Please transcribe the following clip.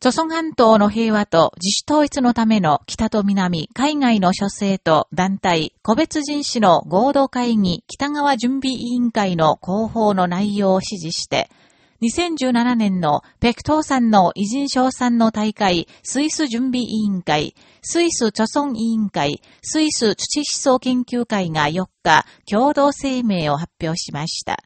朝鮮半島の平和と自主統一のための北と南、海外の諸政と団体、個別人士の合同会議北側準備委員会の広報の内容を指示して、2017年の北東山の偉人賞賛の大会、スイス準備委員会、スイス貯村委員会、スイス土思想研究会が4日、共同声明を発表しました。